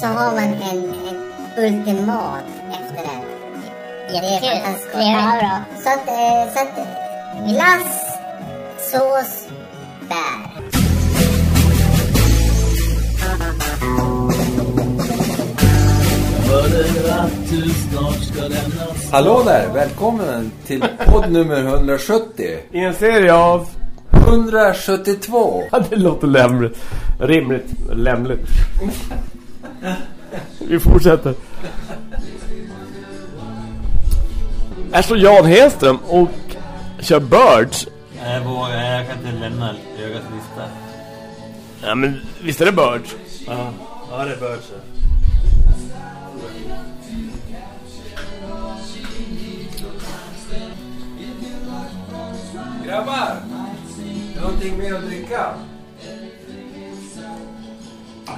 så har man en, en ultimat efterrätt. Det är Jättekul. fantastiskt gott. Trevligt. Ja, bra. Så att, eh, så att eh, glass, sås, bär. Hallå där! Välkommen till podd nummer 170. I en serie av... 172. Ja, det låter lämligt. Rimligt. Lämligt. Vi fortsätter. Här står Jan Henström och kör Birds. Jag vågar, jag kan inte lämna ögat lista. Ja, men visst är det Birds? Ja, ja det bör så. Grabbar! Någonting mer att dricka?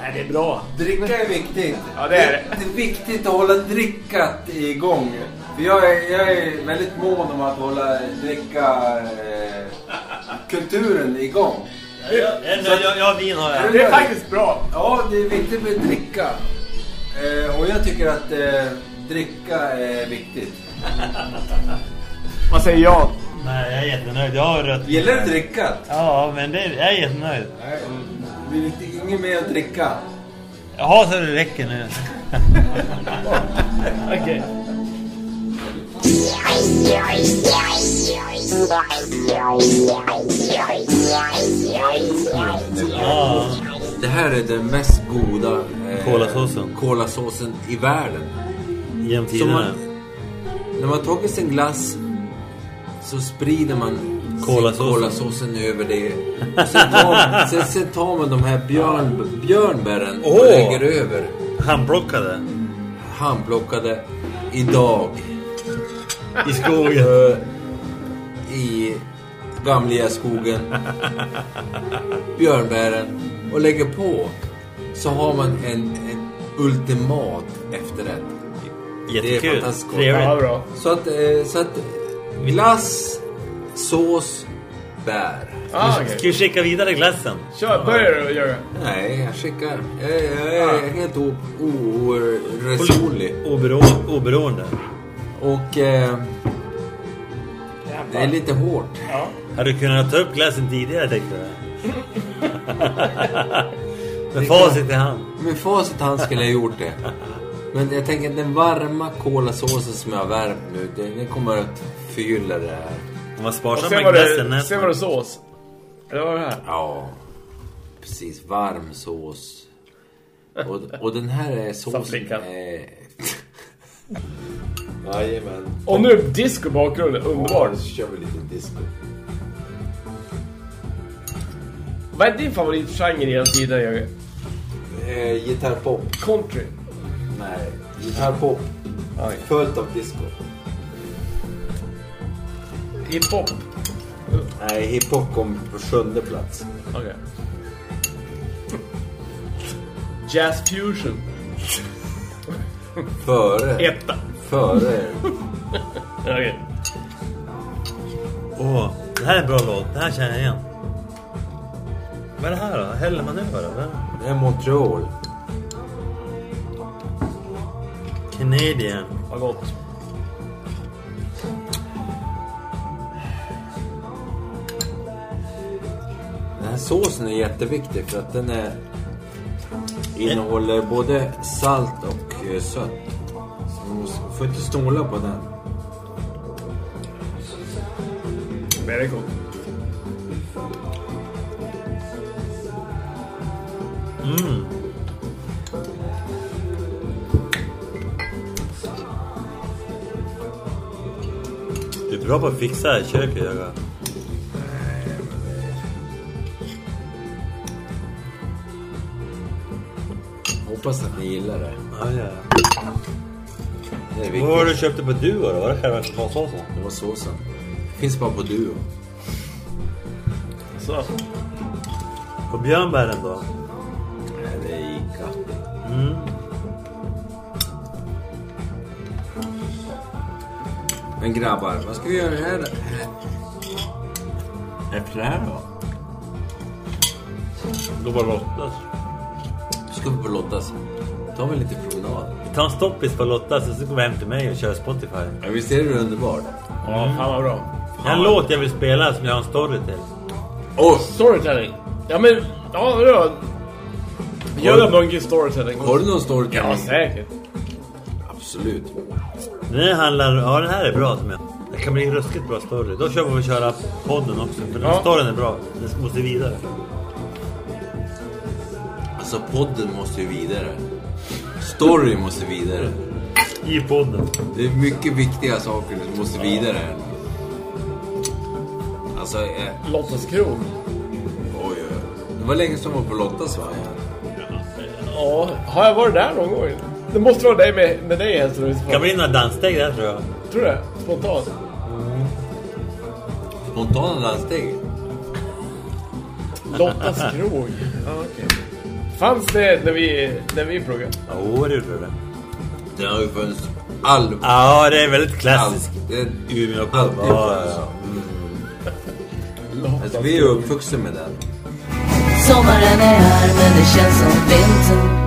Nej, det är bra. Dricka är viktigt. Ja, det är det. Det är viktigt att hålla drickat igång. För jag är, jag är väldigt mån om att hålla dricka eh, kulturen igång. Jag, jag, jag, jag vin har jag. Det är faktiskt bra. Ja, det är viktigt med dricka. Eh, och jag tycker att eh, dricka är viktigt. Vad säger Jan? Nej, jag är jättenöjd. Jag har rött. Gillar du drickat? Ja, men det, jag är jättenöjd. Nej, vill inte inget mer att dricka. Jaha, så det räcker nu. Okej. Ja, Det här är den mest goda eh, Kolasåsen. kolasåsen i världen. genom tiderna. man, när man tagit sin glass så sprider man Kolasåsen. kolasåsen över det. Och sen, tar, sen, sen tar man de här björn, björnbären och lägger över. Handplockade. Handplockade idag. I skogen. Eh, I gamla skogen. Björnbären. Och lägger på. Så har man en, en ultimat efterrätt. Det är Jättekul. fantastiskt gott. Ja, Trevligt. bra. Så att, eh, så att glass, sås, bär. Ah, Ska okej. vi skicka vidare glassen? Kör, börjar du göra. Nej, jag skickar. Jag, jag är helt o- oresonlig. Oberoende. Och eh, det är lite hårt. Har du kunnat ta upp glassen tidigare, tänkte jag. Med facit i hand. Med facit i hand skulle jag gjort det. Men jag tänker att den varma kolasåsen som jag har värmt nu, den, kommer att fylla det här. Om man Och sparsam sen med var det, sen var det sås. Eller var det här? Ja, precis. Varm sås. Och, och den här är såsen... Är... Jajamän. Och nu disco bakgrunden, underbar. Så kör vi lite disco. Vad är din favoritgenre genom tiden, Jörgen? Eh, gitarrpop. Country. Nej, gitarrpop. Följt av disco. Hiphop. Nej, hiphop kom på sjunde plats. Okej. Jazz fusion. Före. Etta. Före. Okej. Åh, det här är en bra låt. Det här känner jag igen. Vad är det här då? Häller man över eller? Det är Montreal. Canadian. Vad gott. Här såsen är jätteviktig för att den är innehåller både salt och eh, sött. Så man måste, får inte snåla på den. Very good. Mm. Du är bra på att fixa köket, jag. Hoppas att ni gillar det. Ja, ja. Det är Vad var det du viktigt. köpte på Duo då? Var det själva chokladssåsen? Det var såsen. Finns bara på Duo. Så. På björnbären då? Nej, det är Ica. Mm. Men grabbar, vad ska vi göra här? Efter det här då? Då var det lottas. Ska vi på Lottas? tar vi lite promenad. Vi tar en stoppis på Lotta så går vi hem till mig och kör Spotify. Ja, visst är det underbart? Ja, fan vad bra. Har en låt jag vill spela som jag har en story till. Åh! Storytelling. Ja men, ja vadå? Gör en bungee storytelling. Har du någon story? Ja, säkert. Absolut. Den handlar... Ja, den här är bra som jag... Det kan bli en ruskigt bra story. Då kör vi och köra podden också. För den Ja. storyn är bra. Den måste vidare. Alltså podden måste ju vidare. Story måste vidare. I podden. Det är mycket viktiga saker som måste vidare. Alltså, eh, Lottas krog. oj, oj. Det var länge som var på Lottas va? Ja, har jag varit där någon gång? Det måste vara dig med, med dig Hellström. Det kan bli några danssteg där tror jag. Tror du det? Spontant. Spontana danssteg. Lottas krog. Ja, okej. Fanns det när vi, när vi pluggade? Jo, det gjorde det. Den har ju funnits all... Ja, det är väldigt klassiskt. det, Umeå pub. Alltid Ja, ja. Lottas Alltså, vi är ju uppvuxna med den. Sommaren är här men det känns som vintern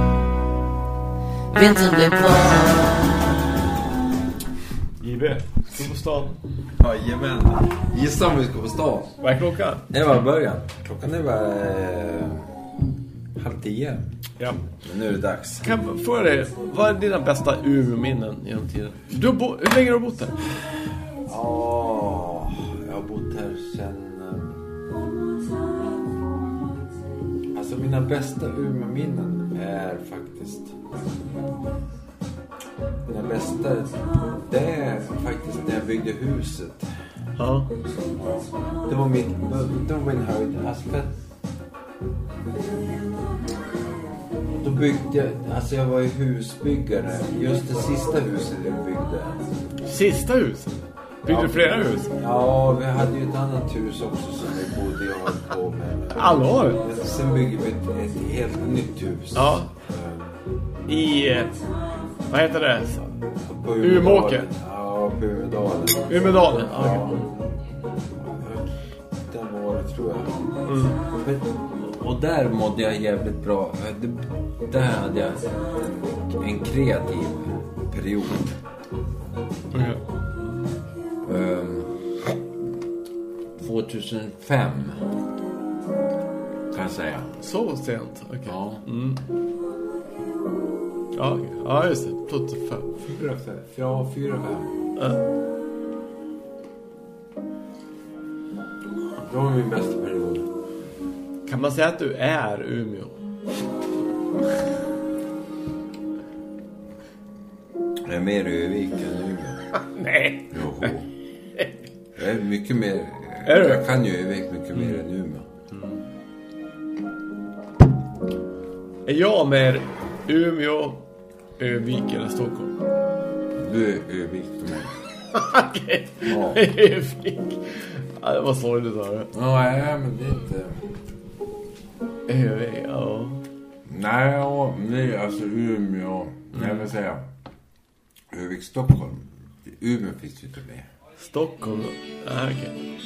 Vintern blir kvar JB. Ska på stan. Jajamän. Gissa om vi ska på stan. Vad är klockan? Det var början. Klockan är bara eh, halv tio. Ja. Men nu är det dags. Kan jag fråga dig, vad är dina bästa Umeå-minnen genom tiden? Du har bo- hur länge har du bott där? Ja, jag har bott här sen... eh, Alltså mina bästa Umeå-minnen är faktiskt... Mina bästa, det är faktiskt när jag byggde huset. Ja. Det var min, det var min höjd. Alltså byggde jag, alltså jag var ju husbyggare. Just det sista huset jag byggde. Sista huset? Byggde du flera hus? Ja, vi hade ju ett annat hus också som vi bodde och höll på med. Allvar? Sen byggde vi ett, ett helt nytt hus. Ja. I... Vad heter det? På Umeåker? Ja, på Umedalen. Umedalen? Ja. Ja. Den var det, tror jag. Mm. Och där mådde jag jävligt bra. Det, där hade jag en, kreativ period. Okej. Ehm, 2005 kan jag säga. Så sent? Okej. Ja. Ja, okej. ja, just det. 2005. Fyra, fem. Ja, fyra, fem. Ja. Det var min bästa. Kan man säga att du är Umeå? Jag är mer Övik än Umeå. Nej. Jo. Jag är mycket mer... Är du? Jag kan ju Övik mycket mer än Umeå. Är jag mer Umeå, Övik eller Stockholm? Du är Övik för mig. Okej. Övik. Ja, det var sorgligt att höra. Ja, nej, men det är inte... Ja. Nej, ja, är alltså Umeå. Jag vill säga Övik, Stockholm. Umeå finns ju inte med. Stockholm. Ja, okej.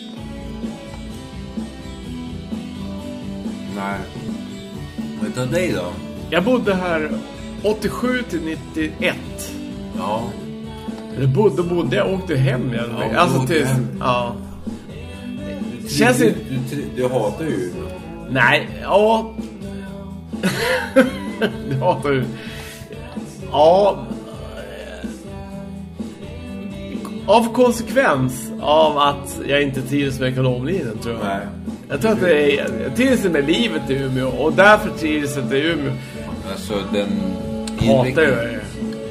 Nej. Men ta dig då. Jag bodde här 87 till 91. Ja. Eller bodde, bodde, jag åkte hem igen. Ja, alltså till... hem. Ja. Känns du, du, du, du hatar ju Umeå. Nej, ja. det hatar du. Ja. Av konsekvens av att jag inte trivs med ekonomlinjen tror jag. Nej. Jag tror att det är, jag trivs med livet i Umeå och därför trivs jag inte i Umeå. Alltså den... Hatar jag det.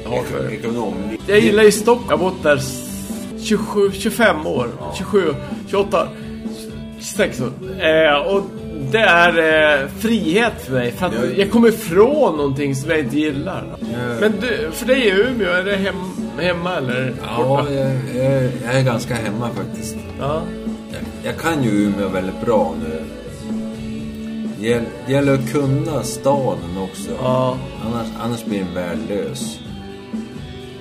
Hatar det. Ekonom. Jag gillar ju Stockholm. Jag har bott där 27, 25 år. 27, 28, 26 år. Eh, och det är eh, frihet för mig. För att Jag- jag kommer ifrån någonting som jag inte gillar. Men du, för dig i Umeå, är det hem, hemma eller Ja, borta? jag, jag, jag är ganska hemma faktiskt. Ja. Jag, jag kan ju Umeå väldigt bra nu. Det gäller att kunna staden också. Ja. Annars, annars blir den värdelös.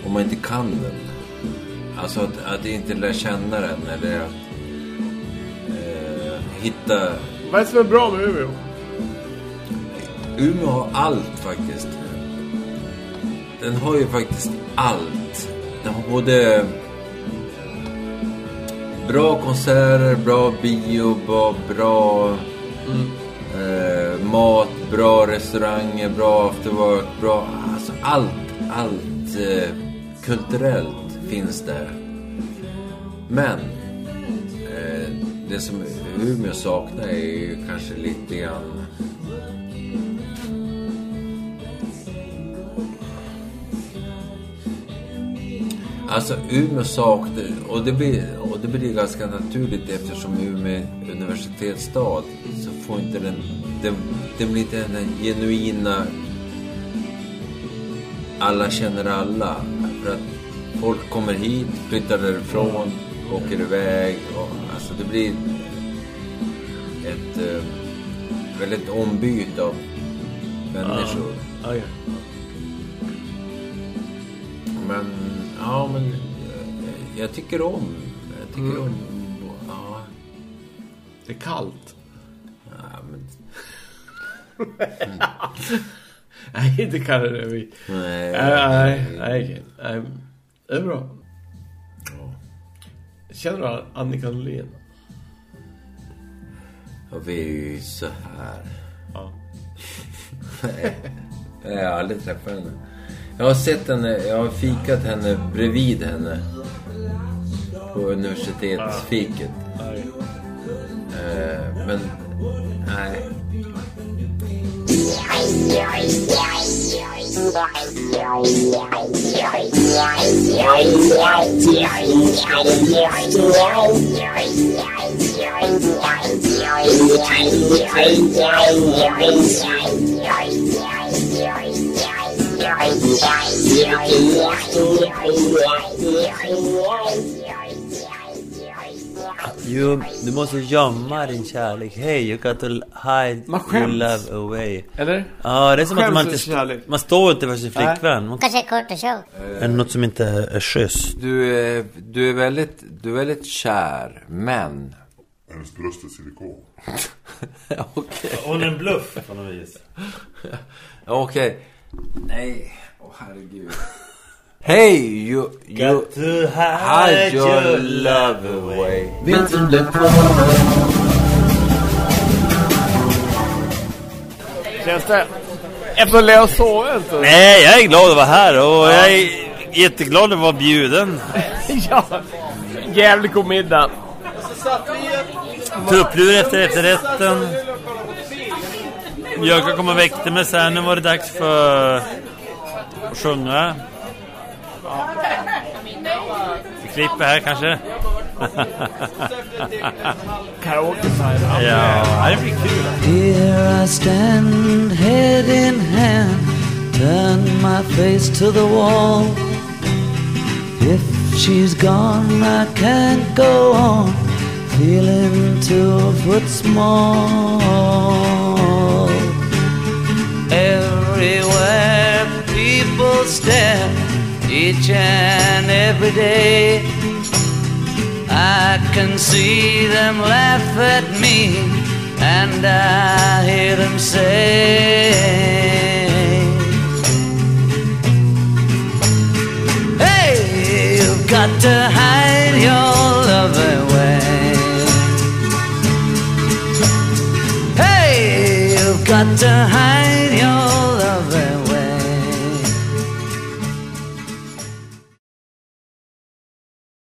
Om man inte kan den. Alltså att, att inte lära känna den eller att eh, hitta... Vad är det som är bra med Umeå? Umeå har allt faktiskt. den har ju faktiskt allt. Den har både bra konserter, bra bio, bra, bra eh, mat, bra restauranger, bra afterwork, bra... Alltså allt, allt eh, kulturellt finns där. Men eh, det som Umeå saknar är ju kanske lite grann... Alltså Umeå saknar, och det, blir, och det blir ganska naturligt eftersom Umeå är universitetsstad så får inte den, den, den blir inte den här genuina alla känner alla. För att folk kommer hit, flyttar därifrån, åker iväg. Och, alltså det blir ett eh, väldigt ombyte av människor. Ja, ja. Men, ja men jag, jag tycker om. Jag tycker om, ja. Det är kallt. ja men, Nej, inte kallar det vi. nej, Nej, nej, nej. Det är bra. Ja. Känner du Annika Norlin? Och vi är ju så här. Ja. Nej, jag har aldrig träffat henne. Jag har sett henne, jag har fikat henne bredvid henne. På universitetsfiket. Nej. Eh, men, nej. You, du måste gömma din kärlek. Hey, you got to hide Man your love away. Eller? Ja, det är som att Skäms man för inte... kärlek. Man står inte för sin flickvän. Man, Kanske kort och show. är det något som inte är schysst? Du är, du är, väldigt, du är väldigt kär, men... Hennes bröst är silikon. Okej. Hon är en bluff på något vis. Okej. Nej, åh herregud. Hey, you, you Got to hide your love away. På Känns det? Efter att ha sovit? Nej, jag är glad att vara här och jag är jätteglad att vara bjuden. ja. Jävligt god middag. Tupplur efter efterrätten. Björka kom och väckte mig sen. Nu var det dags för att sjunga. Vi klipper här kanske. Karaoke. Ja, det blir kul. Here I stand, head in hand, turn my face to the wall. If she's gone, I can't go on, feeling two foot small. Everywhere people stare, each and every day. I can see them laugh at me, and I hear them say, got to